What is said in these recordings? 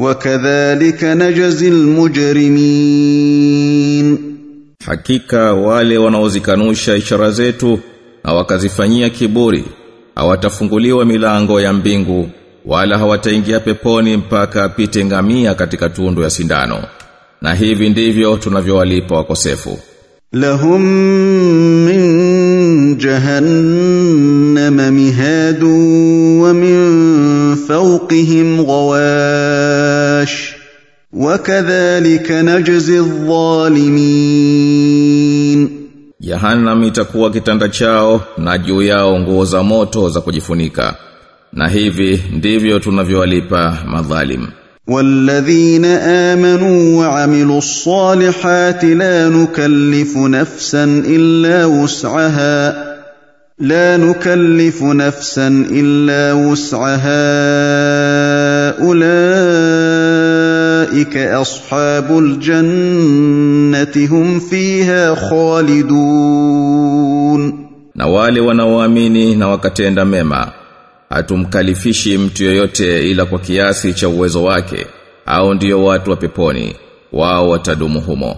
wakadhalika najzil mujrimin hakika wale wanaozikanusha ishara zetu na wakazifanyia kiburi hawatafunguliwa milango ya mbingu wala hawataingia peponi mpaka apite ngamia katika tundu ya sindano. Na hivi ndivyo tunavyowalipa wakosefu. Lahum min jahannam mihadu wa min فوقهم غواش وكذلك نجزي الظالمين Jahannam itakuwa kitanda chao na juu yao nguo za moto za kujifunika na hivi ndivyo tunavyowalipa madhalim والذين آمنوا وعملوا الصالحات لا نكلف نفسا إلا وسعها لا نكلف نفسا إلا وسعها أولئك أصحاب الجنة هم فيها خالدون na wale wanaoamini na wakatenda mema hatumkalifishi mtu yoyote ila kwa kiasi cha uwezo wake au ndiyo watu wa peponi wao watadumu humo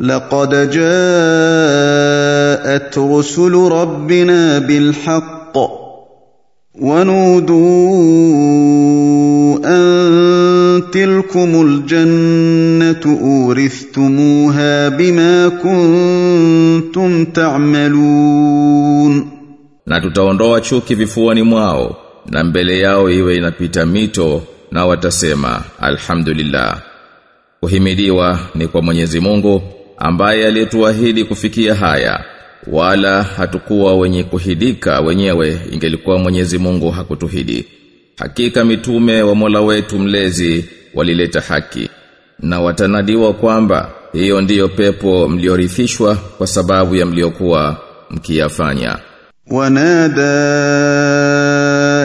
لقد جاءت رسل ربنا بالحق ونودوا ان تلكم الجنه اورثتموها بما كنتم تعملون na tutaondoa chuki vifuani mwao na mbele yao iwe inapita mito na watasema alhamdulillah kuhimidiwa ni kwa Mwenyezi Mungu ambaye alituahidi kufikia haya wala hatukuwa wenye kuhidika wenyewe ingelikuwa Mwenyezi Mungu hakutuhidi hakika mitume wa Mola wetu mlezi walileta haki na watanadiwa kwamba hiyo ndiyo pepo mliorithishwa kwa sababu ya mliokuwa mkiyafanya. Wanada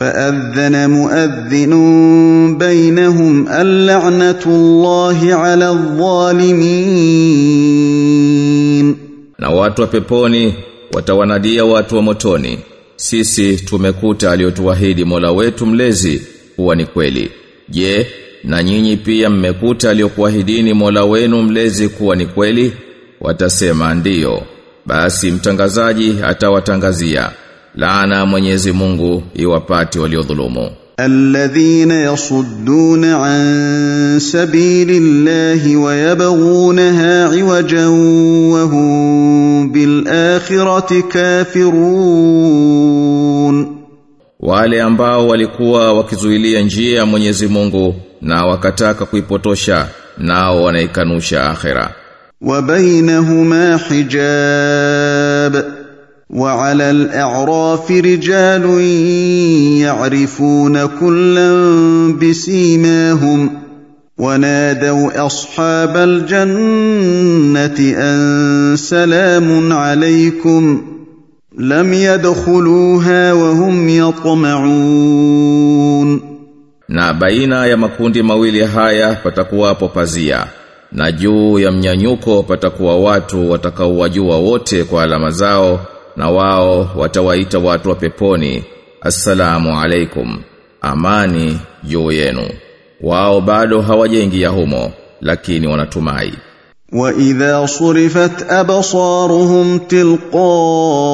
فأذن مؤذن بينهم اللعنة الله على الظالمين na watu wa peponi watawanadia watu wa motoni sisi tumekuta aliyotuahidi Mola wetu mlezi kuwa ni kweli je na nyinyi pia mmekuta aliyokuahidini Mola wenu mlezi kuwa ni kweli watasema ndiyo basi mtangazaji atawatangazia laana Mwenyezi Mungu iwapate waliodhulumu. Alladhina yasudduna an sabilillahi wayabghunaha iwajan wa hum bil akhirati kafirun. Wale ambao walikuwa wakizuilia njia ya Mwenyezi Mungu na wakataka kuipotosha nao wanaikanusha akhira. Wa bainahuma hijab. وعلى الاعراف رجال يعرفون كلا بسيماهم ونادوا اصحاب الجنه ان سلام عليكم لم يدخلوها وهم يطمعون na baina ya makundi mawili haya patakuwapo pazia na juu ya mnyanyuko patakuwa watu watakaowajua wote kwa alama zao na wao watawaita watu wa peponi assalamu alaikum amani juu yenu wao bado hawajaingia humo lakini wanatumai واذا صرفت ابصارهم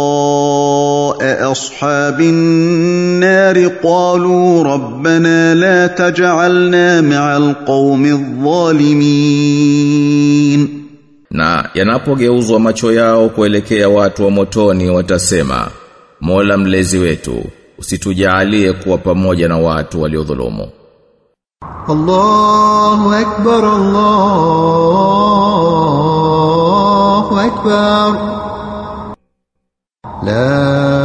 تلقاء اصحاب النار قالوا ربنا لا تجعلنا مع القوم الظالمين Na yanapogeuzwa macho yao kuelekea watu wa motoni watasema Mola mlezi wetu usitujalie kuwa pamoja na watu waliodhulumu. Allahu akbar Allahu akbar. La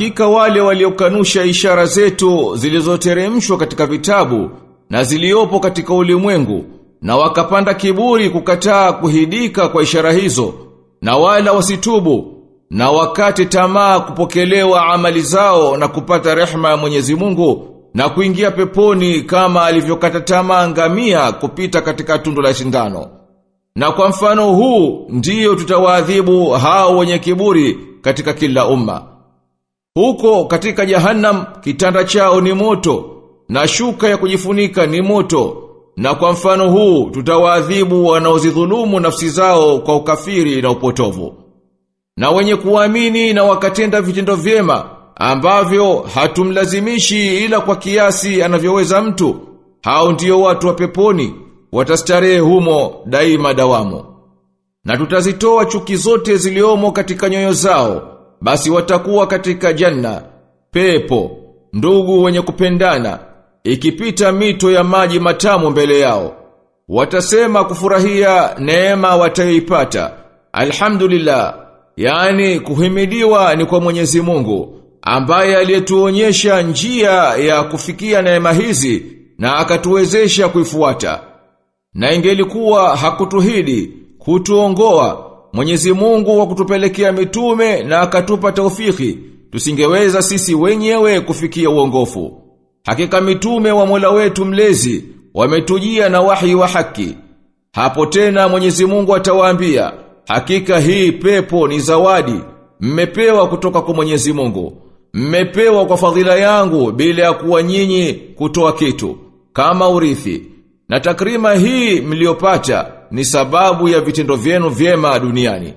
Hakika wale waliokanusha ishara zetu zilizoteremshwa katika vitabu na ziliopo katika ulimwengu na wakapanda kiburi kukataa kuhidika kwa ishara hizo na wala wasitubu na wakati tamaa kupokelewa amali zao na kupata rehma ya Mwenyezi Mungu na kuingia peponi kama alivyokata tamaa ngamia kupita katika tundu la shindano. Na kwa mfano huu ndiyo tutawaadhibu hao wenye kiburi katika kila umma. Huko katika jahannam kitanda chao ni moto na shuka ya kujifunika ni moto na kwa mfano huu tutawaadhibu wanaozidhulumu nafsi zao kwa ukafiri na upotovu. Na wenye kuamini na wakatenda vitendo vyema ambavyo hatumlazimishi ila kwa kiasi anavyoweza mtu. Hao ndiyo watu wa peponi watastarehe humo daima dawamu. Na tutazitoa chuki zote ziliomo katika nyoyo zao, basi watakuwa katika janna, pepo, ndugu wenye kupendana, ikipita mito ya maji matamu mbele yao. Watasema kufurahia neema watayoipata. Alhamdulillah, yani kuhimidiwa ni kwa Mwenyezi Mungu, ambaye aliyetuonyesha njia ya kufikia neema hizi na akatuwezesha kuifuata. Na ingelikuwa hakutuhidi, kutuongoa, Mwenyezi Mungu wa kutupelekea mitume na akatupa taufiki, tusingeweza sisi wenyewe kufikia uongofu. Hakika mitume wa Mola wetu mlezi wametujia na wahi wa haki. Hapo tena Mwenyezi Mungu atawaambia, hakika hii pepo ni zawadi, mmepewa kutoka kwa Mwenyezi Mungu. Mmepewa kwa fadhila yangu bila ya kuwa nyinyi kutoa kitu kama urithi. Na takrima hii mliopata ni sababu ya vitendo vyenu vyema duniani.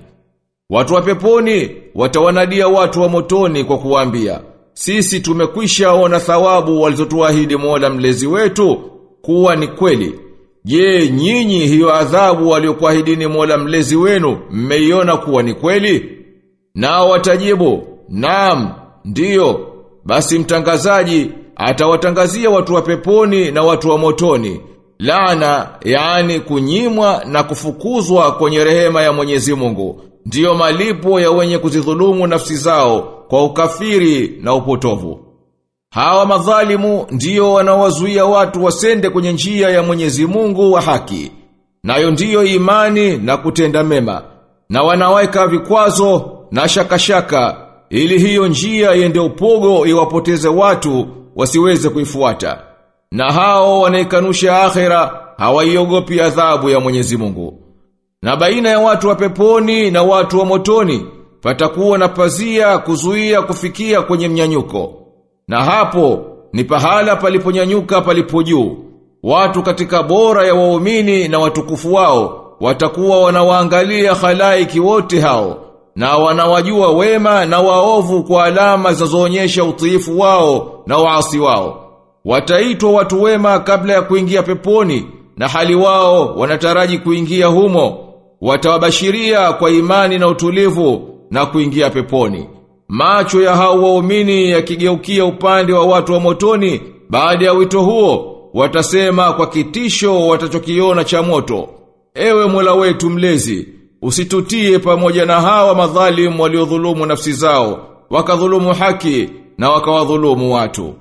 Watu wa peponi watawanadia watu wa motoni kwa kuwaambia, sisi tumekwisha ona thawabu walizotuahidi Mola mlezi wetu kuwa ni kweli. Je, nyinyi hiyo adhabu waliokuahidini Mola mlezi wenu mmeiona kuwa ni kweli? Nao watajibu, "Naam, ndiyo." Basi mtangazaji atawatangazia watu wa peponi na watu wa motoni laana yaani kunyimwa na kufukuzwa kwenye rehema ya Mwenyezi Mungu ndiyo malipo ya wenye kuzidhulumu nafsi zao kwa ukafiri na upotovu. Hawa madhalimu ndiyo wanawazuia watu wasende kwenye njia ya Mwenyezi Mungu wa haki. Nayo ndiyo imani na kutenda mema na wanaweka vikwazo na shakashaka shaka, ili hiyo njia iende upogo iwapoteze watu wasiweze kuifuata na hao wanaikanusha akhera hawaiogopi adhabu ya Mwenyezi Mungu. Na baina ya watu wa peponi na watu wa motoni patakuwa na pazia kuzuia kufikia kwenye mnyanyuko. Na hapo ni pahala paliponyanyuka palipo juu. Watu katika bora ya waumini na watukufu wao watakuwa wanawaangalia halaiki wote hao na wanawajua wema na waovu kwa alama zinazoonyesha utiifu wao na waasi wao. Wataitwa watu wema kabla ya kuingia peponi na hali wao wanataraji kuingia humo. Watawabashiria kwa imani na utulivu na kuingia peponi. Macho ya hao waumini yakigeukia upande wa watu wa motoni baada ya wito huo watasema kwa kitisho watachokiona cha moto. Ewe Mola wetu mlezi, usitutie pamoja na hawa madhalimu waliodhulumu nafsi zao, wakadhulumu haki na wakawadhulumu watu.